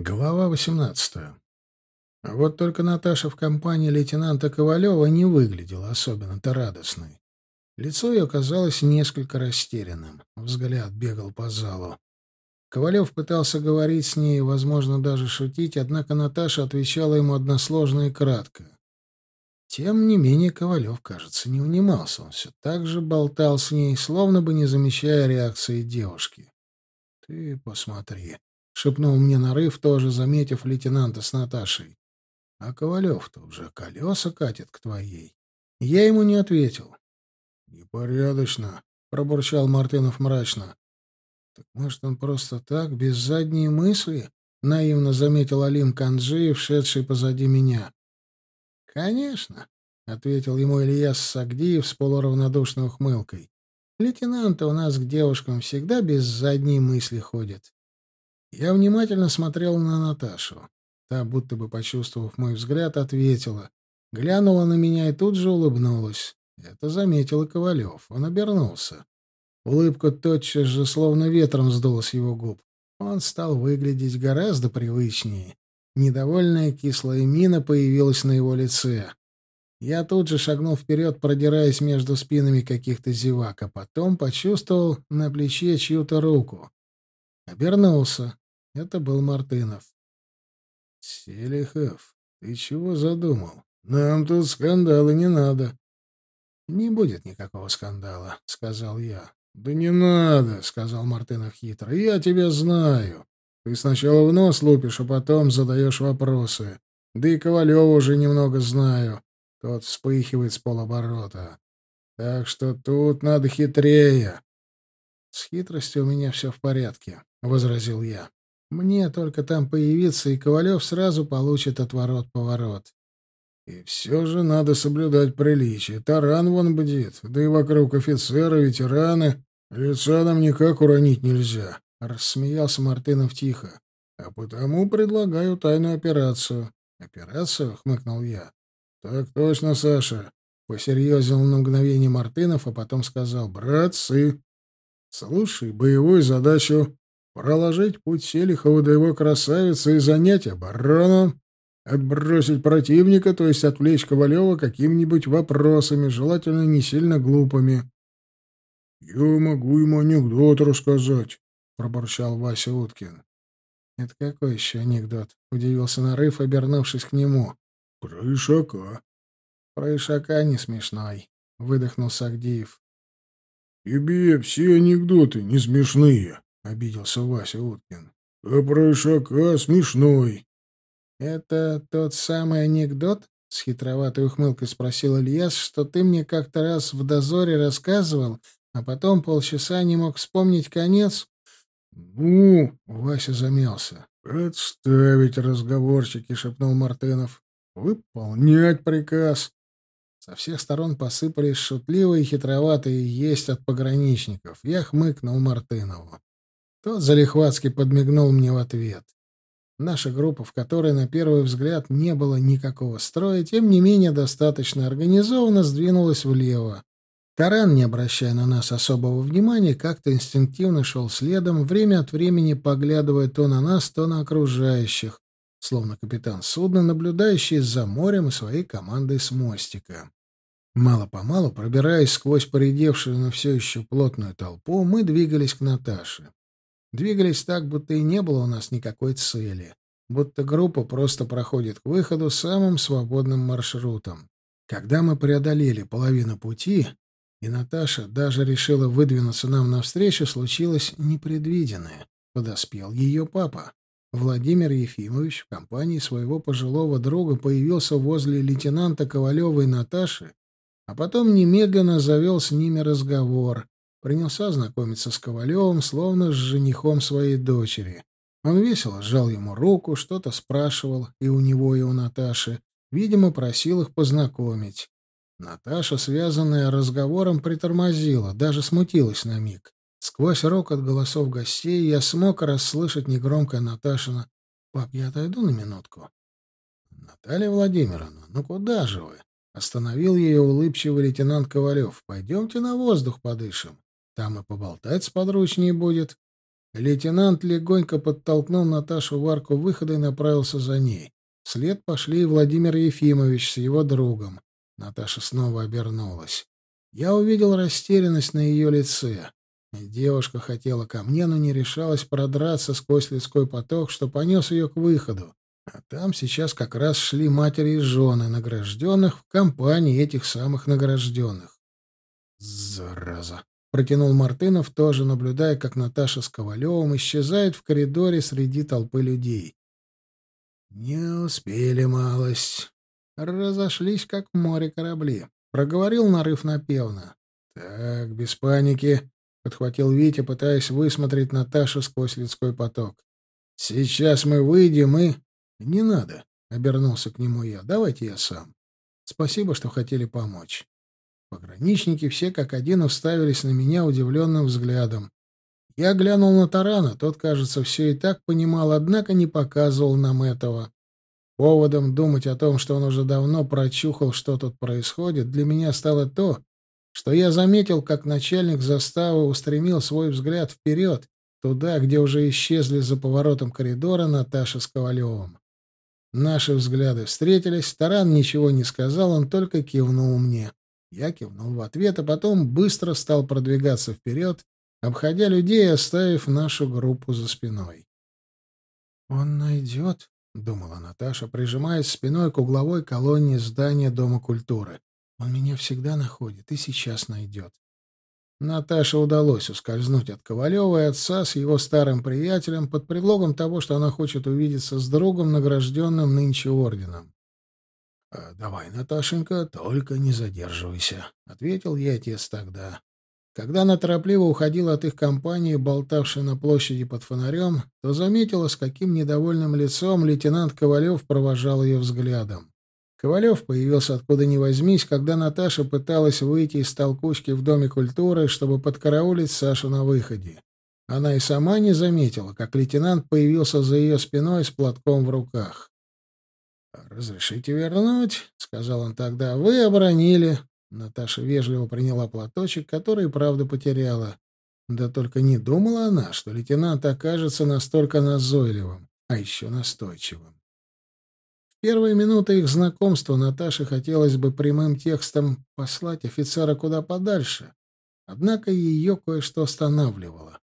Глава 18. Вот только Наташа в компании лейтенанта Ковалева не выглядела особенно-то радостной. Лицо ее казалось несколько растерянным. Взгляд бегал по залу. Ковалев пытался говорить с ней, возможно, даже шутить, однако Наташа отвечала ему односложно и кратко. Тем не менее Ковалев, кажется, не унимался. Он все так же болтал с ней, словно бы не замечая реакции девушки. «Ты посмотри», шепнул мне нарыв, тоже заметив лейтенанта с Наташей. А Ковалев-то уже колеса катит к твоей. Я ему не ответил. Непорядочно, пробурчал Мартынов мрачно. Так может, он просто так, без задней мысли? Наивно заметил Алим Канджиев, шедший позади меня. Конечно, ответил ему Ильяс Сагдиев с полуравнодушной ухмылкой. Лейтенанты у нас к девушкам всегда без задней мысли ходят. Я внимательно смотрел на Наташу. Та, будто бы почувствовав мой взгляд, ответила. Глянула на меня и тут же улыбнулась. Это заметил и Ковалев. Он обернулся. Улыбка тотчас же словно ветром сдула с его губ. Он стал выглядеть гораздо привычнее. Недовольная кислая мина появилась на его лице. Я тут же шагнул вперед, продираясь между спинами каких-то зевак, а потом почувствовал на плече чью-то руку. Обернулся. Это был Мартынов. «Селихов, ты чего задумал? Нам тут скандала не надо». «Не будет никакого скандала», — сказал я. «Да не надо», — сказал Мартынов хитро. «Я тебя знаю. Ты сначала в нос лупишь, а потом задаешь вопросы. Да и Ковалева уже немного знаю. Тот вспыхивает с полоборота. Так что тут надо хитрее». «С хитростью у меня все в порядке», — возразил я. «Мне только там появиться, и Ковалев сразу получит отворот-поворот». «И все же надо соблюдать приличие. Таран вон бдит, да и вокруг офицеры, ветераны. Лица нам никак уронить нельзя», — рассмеялся Мартынов тихо. «А потому предлагаю тайную операцию». «Операцию?» — хмыкнул я. «Так точно, Саша». Посерьезил на мгновение Мартынов, а потом сказал «Братцы, слушай боевую задачу проложить путь Селихова до его красавицы и занять оборону, отбросить противника, то есть отвлечь Ковалева какими-нибудь вопросами, желательно не сильно глупыми. — Я могу ему анекдот рассказать, — пробурчал Вася Уткин. — Это какой еще анекдот? — удивился Нарыв, обернувшись к нему. — Про Ишака. — Про Ишака не смешной, — выдохнул Сагдиев. — Тебе все анекдоты не смешные, — обиделся Вася Уткин. — А про Ишака смешной. — Это тот самый анекдот? — с хитроватой ухмылкой спросил Ильяс, что ты мне как-то раз в дозоре рассказывал, а потом полчаса не мог вспомнить конец? — Ну, — Вася замялся. — Отставить разговорчики, — шепнул Мартынов. — Выполнять приказ. Со всех сторон посыпались шутливые и хитроватые есть от пограничников. Я хмыкнул Мартынову. Тот залихватски подмигнул мне в ответ. Наша группа, в которой на первый взгляд не было никакого строя, тем не менее достаточно организованно сдвинулась влево. Таран, не обращая на нас особого внимания, как-то инстинктивно шел следом, время от времени поглядывая то на нас, то на окружающих, словно капитан судна, наблюдающий за морем и своей командой с мостика. Мало-помалу, пробираясь сквозь поредевшую, но все еще плотную толпу, мы двигались к Наташе. Двигались так, будто и не было у нас никакой цели. Будто группа просто проходит к выходу самым свободным маршрутом. Когда мы преодолели половину пути, и Наташа даже решила выдвинуться нам навстречу, случилось непредвиденное. Подоспел ее папа. Владимир Ефимович в компании своего пожилого друга появился возле лейтенанта Ковалева и Наташи, а потом немедленно завел с ними разговор, принялся знакомиться с Ковалевым, словно с женихом своей дочери. Он весело сжал ему руку, что-то спрашивал и у него, и у Наташи. Видимо, просил их познакомить. Наташа, связанная разговором, притормозила, даже смутилась на миг. Сквозь рокот голосов гостей я смог расслышать негромкое Наташина «Пап, я отойду на минутку». «Наталья Владимировна, ну куда же вы?» Остановил ее улыбчивый лейтенант Ковалев. «Пойдемте на воздух подышим». Там и поболтать сподручнее будет. Лейтенант легонько подтолкнул Наташу в арку выхода и направился за ней. Вслед пошли и Владимир Ефимович с его другом. Наташа снова обернулась. Я увидел растерянность на ее лице. Девушка хотела ко мне, но не решалась продраться сквозь людской поток, что понес ее к выходу. А там сейчас как раз шли матери и жены награжденных в компании этих самых награжденных. «Зараза!» — протянул Мартынов, тоже наблюдая, как Наташа с Ковалевым исчезает в коридоре среди толпы людей. «Не успели малость. Разошлись, как море корабли», — проговорил нарыв напевно. «Так, без паники», — подхватил Витя, пытаясь высмотреть Наташу сквозь людской поток. «Сейчас мы выйдем и...» «Не надо», — обернулся к нему я. «Давайте я сам. Спасибо, что хотели помочь». Пограничники все как один уставились на меня удивленным взглядом. Я глянул на Тарана, тот, кажется, все и так понимал, однако не показывал нам этого. Поводом думать о том, что он уже давно прочухал, что тут происходит, для меня стало то, что я заметил, как начальник заставы устремил свой взгляд вперед, туда, где уже исчезли за поворотом коридора Наташа с Ковалевым. Наши взгляды встретились, Таран ничего не сказал, он только кивнул мне. Я кивнул в ответ, а потом быстро стал продвигаться вперед, обходя людей оставив нашу группу за спиной. «Он найдет», — думала Наташа, прижимаясь спиной к угловой колонне здания Дома культуры. «Он меня всегда находит и сейчас найдет». Наташе удалось ускользнуть от Ковалева и отца с его старым приятелем под предлогом того, что она хочет увидеться с другом, награжденным нынче орденом. «А, «Давай, Наташенька, только не задерживайся», — ответил я отец тогда. Когда она торопливо уходила от их компании, болтавшей на площади под фонарем, то заметила, с каким недовольным лицом лейтенант Ковалев провожал ее взглядом. Ковалев появился откуда ни возьмись, когда Наташа пыталась выйти из толкучки в Доме культуры, чтобы подкараулить Сашу на выходе. Она и сама не заметила, как лейтенант появился за ее спиной с платком в руках. «Разрешите вернуть?» — сказал он тогда. «Вы оборонили». Наташа вежливо приняла платочек, который, правда, потеряла. Да только не думала она, что лейтенант окажется настолько назойливым, а еще настойчивым первые минуты их знакомства Наташе хотелось бы прямым текстом послать офицера куда подальше. Однако ее кое-что останавливало.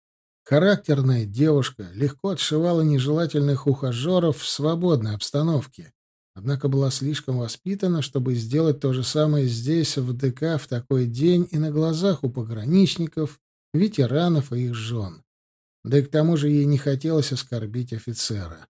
Характерная девушка легко отшивала нежелательных ухажеров в свободной обстановке, однако была слишком воспитана, чтобы сделать то же самое здесь, в ДК, в такой день и на глазах у пограничников, ветеранов и их жен. Да и к тому же ей не хотелось оскорбить офицера.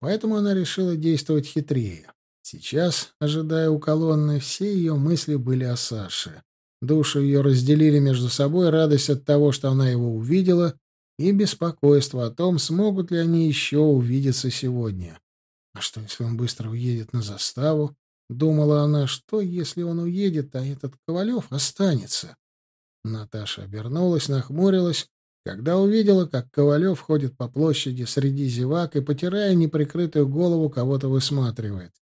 Поэтому она решила действовать хитрее. Сейчас, ожидая у колонны, все ее мысли были о Саше. Душу ее разделили между собой радость от того, что она его увидела, и беспокойство о том, смогут ли они еще увидеться сегодня. А что, если он быстро уедет на заставу? Думала она, что, если он уедет, а этот Ковалев останется? Наташа обернулась, нахмурилась когда увидела, как Ковалев ходит по площади среди зевак и, потирая неприкрытую голову, кого-то высматривает.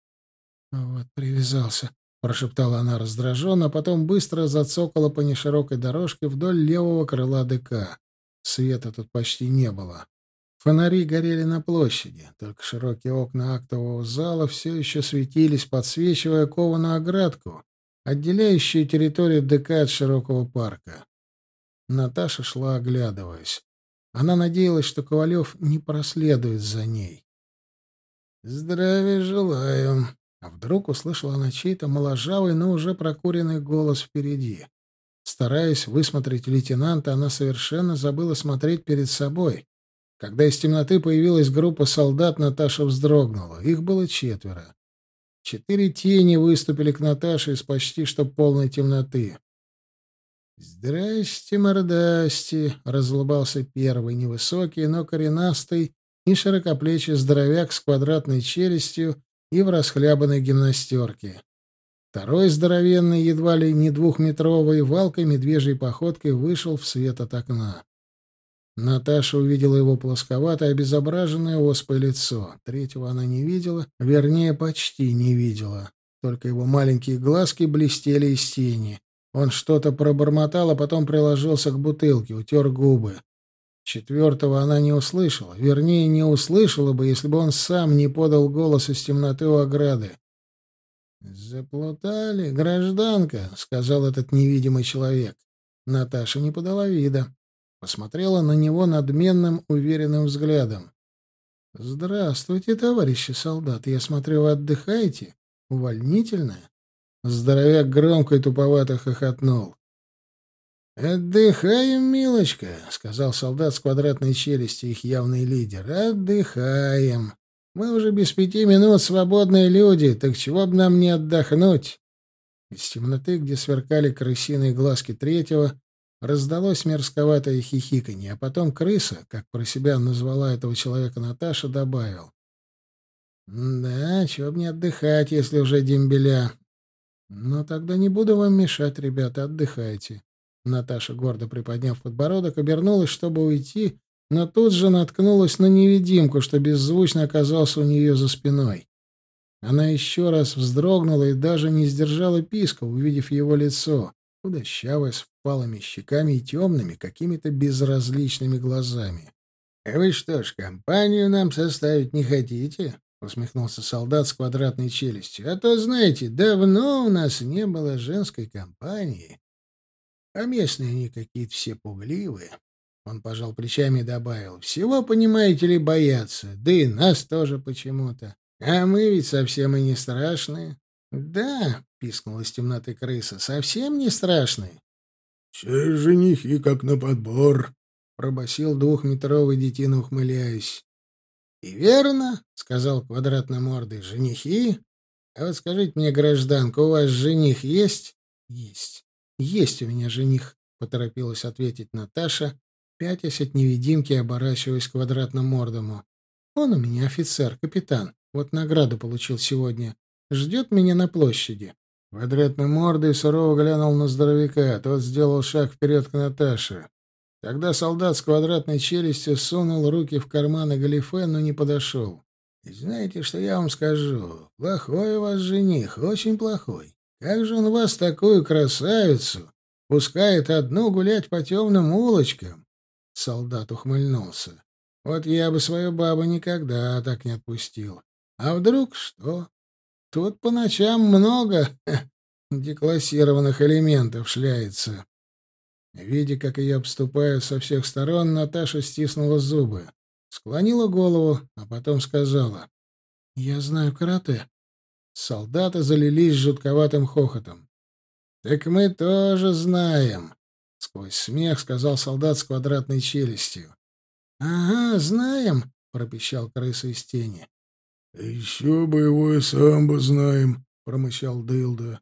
«Вот привязался», — прошептала она раздраженно, а потом быстро зацокала по неширокой дорожке вдоль левого крыла ДК. Света тут почти не было. Фонари горели на площади, только широкие окна актового зала все еще светились, подсвечивая кованую оградку, отделяющую территорию ДК от широкого парка. Наташа шла, оглядываясь. Она надеялась, что Ковалев не проследует за ней. «Здравия желаю!» А вдруг услышала она чей-то моложавый, но уже прокуренный голос впереди. Стараясь высмотреть лейтенанта, она совершенно забыла смотреть перед собой. Когда из темноты появилась группа солдат, Наташа вздрогнула. Их было четверо. Четыре тени выступили к Наташе из почти что полной темноты. «Здрасте, мордасти!» — разлыбался первый, невысокий, но коренастый и широкоплечий здоровяк с квадратной челюстью и в расхлябанной гимнастерке. Второй здоровенный, едва ли не двухметровый, валкой медвежьей походкой вышел в свет от окна. Наташа увидела его плосковатое, обезображенное оспой лицо. Третьего она не видела, вернее, почти не видела. Только его маленькие глазки блестели из тени. Он что-то пробормотал, а потом приложился к бутылке, утер губы. Четвертого она не услышала. Вернее, не услышала бы, если бы он сам не подал голос из темноты у ограды. «Заплутали, гражданка», — сказал этот невидимый человек. Наташа не подала вида. Посмотрела на него надменным, уверенным взглядом. «Здравствуйте, товарищи солдаты. Я смотрю, вы отдыхаете? Увольнительное?» Здоровяк громко и туповато хохотнул. «Отдыхаем, милочка», — сказал солдат с квадратной челюстью, их явный лидер. «Отдыхаем. Мы уже без пяти минут свободные люди, так чего бы нам не отдохнуть?» Из темноты, где сверкали крысиные глазки третьего, раздалось мерзковатое хихиканье, а потом крыса, как про себя назвала этого человека Наташа, добавил. «Да, чего бы не отдыхать, если уже дембеля. Но тогда не буду вам мешать, ребята, отдыхайте». Наташа, гордо приподняв подбородок, обернулась, чтобы уйти, но тут же наткнулась на невидимку, что беззвучно оказался у нее за спиной. Она еще раз вздрогнула и даже не сдержала писка, увидев его лицо, худощавое, с впалыми щеками и темными, какими-то безразличными глазами. — Вы что ж, компанию нам составить не хотите? — усмехнулся солдат с квадратной челюстью. — А то, знаете, давно у нас не было женской компании. А местные они какие-то все пугливые. Он пожал плечами и добавил. «Всего, понимаете ли, боятся. Да и нас тоже почему-то. А мы ведь совсем и не страшные». «Да», — пискнула из темноты крыса, — «совсем не страшные». «Все женихи как на подбор», — пробасил двухметровый детина, ухмыляясь. «И верно», — сказал квадратномордый, — «женихи? А вот скажите мне, гражданка, у вас жених есть?» «Есть. Есть у меня жених», — поторопилась ответить Наташа, пятясь от невидимки и оборачиваясь квадратно-мордому. «Он у меня офицер, капитан. Вот награду получил сегодня. Ждет меня на площади». Квадратной мордой сурово глянул на здоровяка. Тот сделал шаг вперед к Наташе. Тогда солдат с квадратной челюстью сунул руки в карманы галифе, но не подошел. «И знаете, что я вам скажу? Плохой у вас жених, очень плохой. Как же он вас, такую красавицу, пускает одну гулять по темным улочкам? Солдат ухмыльнулся. Вот я бы свою бабу никогда так не отпустил. А вдруг что? Тут по ночам много деклассированных элементов шляется. Видя, как ее обступают со всех сторон, Наташа стиснула зубы, склонила голову, а потом сказала. — Я знаю карате. Солдаты залились жутковатым хохотом. — Так мы тоже знаем. Сквозь смех сказал солдат с квадратной челюстью. «Ага, знаем», — пропищал крыса из тени. «Еще боевое самбо знаем», — промычал Дылда.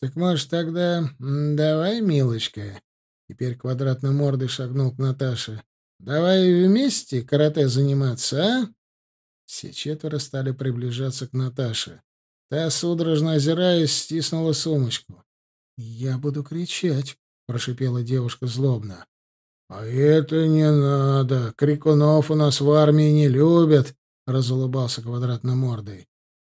«Так, может, тогда давай, милочка?» Теперь квадратной мордой шагнул к Наташе. «Давай вместе карате заниматься, а?» Все четверо стали приближаться к Наташе. Та, судорожно озираясь, стиснула сумочку. «Я буду кричать», прошипела девушка злобно. А это не надо. Крикунов у нас в армии не любят, разулыбался квадратномордый.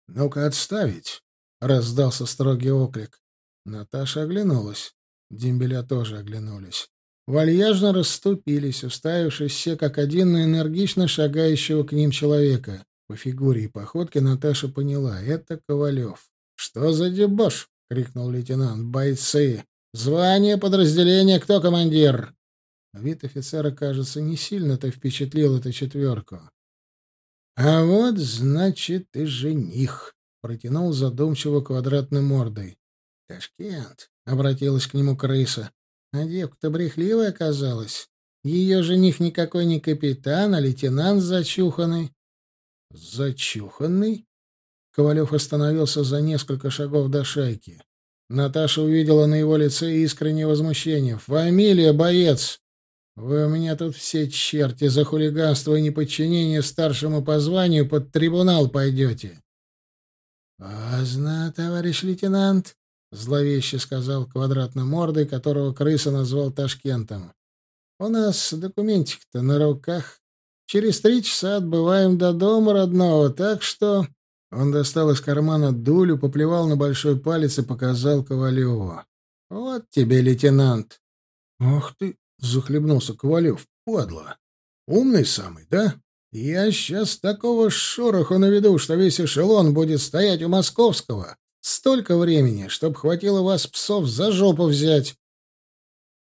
Ну-ка отставить, раздался строгий оклик. Наташа оглянулась. Дембеля тоже оглянулись. Вальяжно расступились, уставившись все как один на энергично шагающего к ним человека. По фигуре и походке Наташа поняла — это Ковалев. «Что за дебош?» — крикнул лейтенант. «Бойцы! Звание подразделения, кто командир? Вид офицера, кажется, не сильно-то впечатлил эту четверку. А вот, значит, и жених, протянул задумчиво квадратной мордой. Ташкент, обратилась к нему крыса. А девка-то брехливая оказалась. Ее жених никакой не капитан, а лейтенант зачуханный. Зачуханный? Ковалев остановился за несколько шагов до шайки. Наташа увидела на его лице искреннее возмущение. «Фамилия, боец! Вы у меня тут все черти за хулиганство и неподчинение старшему по званию под трибунал пойдете». «Поздно, товарищ лейтенант», — зловеще сказал квадратно-мордой, которого крыса назвал Ташкентом. «У нас документик-то на руках. Через три часа отбываем до дома родного, так что...» Он достал из кармана дулю, поплевал на большой палец и показал Ковалеву. «Вот тебе, лейтенант!» «Ах ты!» — захлебнулся Ковалев. «Падла! Умный самый, да? Я сейчас такого шороху наведу, что весь эшелон будет стоять у московского. Столько времени, чтоб хватило вас, псов, за жопу взять.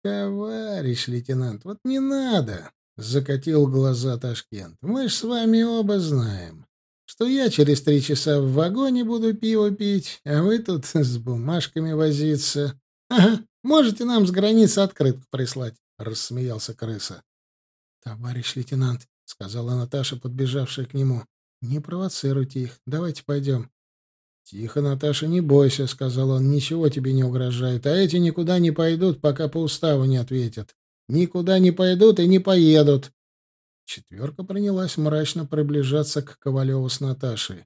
Товарищ лейтенант, вот не надо, — закатил глаза Ташкент. Мы ж с вами оба знаем, что я через три часа в вагоне буду пиво пить, а вы тут с бумажками возиться. Ага, можете нам с границы открытку прислать, — рассмеялся крыса. «Товарищ лейтенант», — сказала Наташа, подбежавшая к нему, — «не провоцируйте их. Давайте пойдем». «Тихо, Наташа, не бойся», — сказал он, — «ничего тебе не угрожает. А эти никуда не пойдут, пока по уставу не ответят. Никуда не пойдут и не поедут». Четверка принялась мрачно приближаться к Ковалеву с Наташей.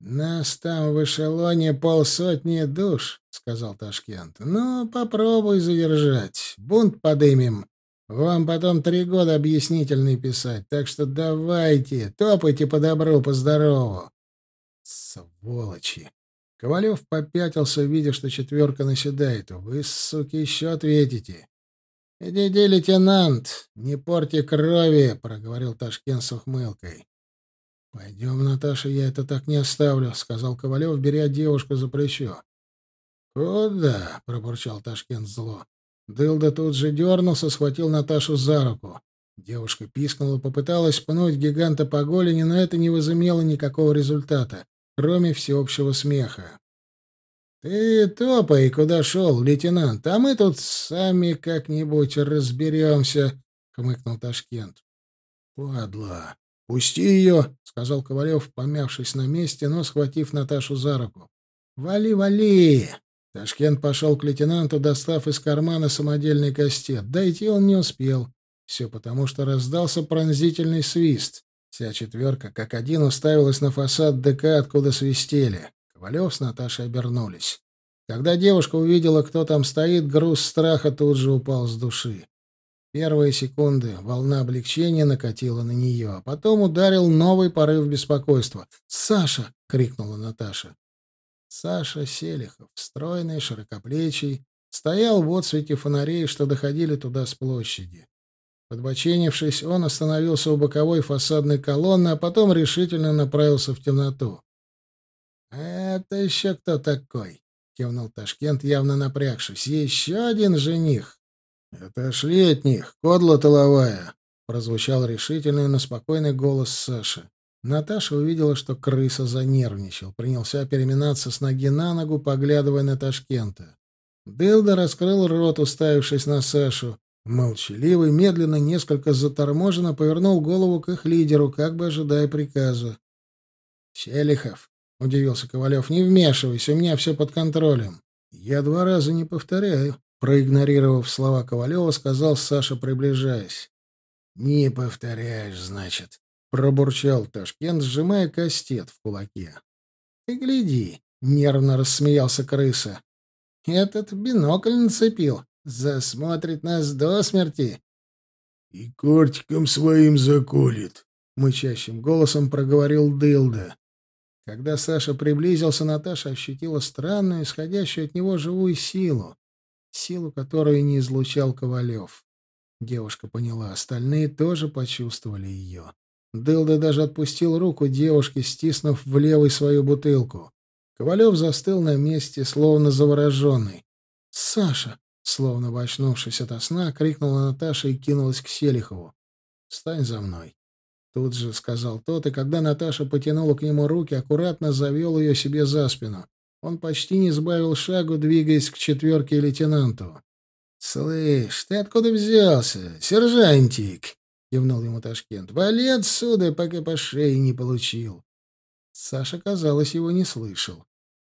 «Нас там в эшелоне полсотни душ», — сказал Ташкент. «Ну, попробуй задержать. Бунт подымем. Вам потом три года объяснительный писать, так что давайте, топайте по добру, по здорову. Сволочи! Ковалев попятился, видя, что четверка наседает. Вы, суки, еще ответите. «Иди, лейтенант, не порти крови», — проговорил Ташкент с ухмылкой. «Пойдем, Наташа, я это так не оставлю», — сказал Ковалев, беря девушку за плечо. «Куда?» — пробурчал Ташкент зло. Дылда тут же дернулся, схватил Наташу за руку. Девушка пискнула, попыталась пнуть гиганта по голени, но это не возымело никакого результата, кроме всеобщего смеха. «Ты топай, куда шел, лейтенант, а мы тут сами как-нибудь разберемся», — хмыкнул Ташкент. «Падла! Пусти ее!» — сказал Ковалев, помявшись на месте, но схватив Наташу за руку. «Вали, вали!» Ташкент пошел к лейтенанту, достав из кармана самодельный кастет. Дойти он не успел. Все потому, что раздался пронзительный свист. Вся четверка, как один, уставилась на фасад ДК, откуда свистели. Ковалев с Наташей обернулись. Когда девушка увидела, кто там стоит, груз страха тут же упал с души. Первые секунды волна облегчения накатила на нее, а потом ударил новый порыв беспокойства. «Саша!» — крикнула Наташа. Саша Селихов, стройный, широкоплечий, стоял в отсвете фонарей, что доходили туда с площади. Подбоченившись, он остановился у боковой фасадной колонны, а потом решительно направился в темноту. «Это еще кто такой?» — кивнул Ташкент, явно напрягшись. «Еще один жених!» «Отошли от них, кодла тыловая!» — прозвучал решительный, но спокойный голос Саши. Наташа увидела, что крыса занервничал, принялся переминаться с ноги на ногу, поглядывая на Ташкента. Дылда раскрыл рот, уставившись на Сашу. Молчаливый, медленно, несколько заторможенно повернул голову к их лидеру, как бы ожидая приказа. «Селихов», — удивился Ковалев, — «не вмешивайся, у меня все под контролем». «Я два раза не повторяю», — проигнорировав слова Ковалева, сказал Саша, приближаясь. «Не повторяешь, значит», Пробурчал Ташкент, сжимая кастет в кулаке. «Ты гляди!» — нервно рассмеялся крыса. «Этот бинокль нацепил. Засмотрит нас до смерти». «И кортиком своим заколет», — мычащим голосом проговорил Дылда. Когда Саша приблизился, Наташа ощутила странную, исходящую от него живую силу, силу, которую не излучал Ковалев. Девушка поняла, остальные тоже почувствовали ее. Дылда даже отпустил руку девушки, стиснув в левой свою бутылку. Ковалев застыл на месте, словно завороженный. «Саша!» — словно бы очнувшись ото сна, крикнула Наташа и кинулась к Селихову. «Встань за мной!» Тут же сказал тот, и когда Наташа потянула к нему руки, аккуратно завел ее себе за спину. Он почти не сбавил шагу, двигаясь к четверке лейтенанту. «Слышь, ты откуда взялся, сержантик?» кивнул ему Ташкент. «Вали отсюда, пока по шее не получил». Саша, казалось, его не слышал.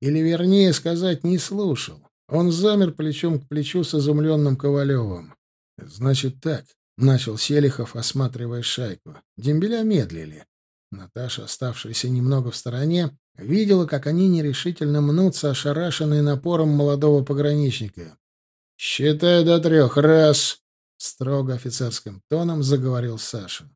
Или, вернее сказать, не слушал. Он замер плечом к плечу с изумленным Ковалевым. «Значит так», — начал Селихов, осматривая шайку. Дембеля медлили. Наташа, оставшаяся немного в стороне, видела, как они нерешительно мнутся, ошарашенные напором молодого пограничника. «Считай до трех. Раз!» — строго офицерским тоном заговорил Саша.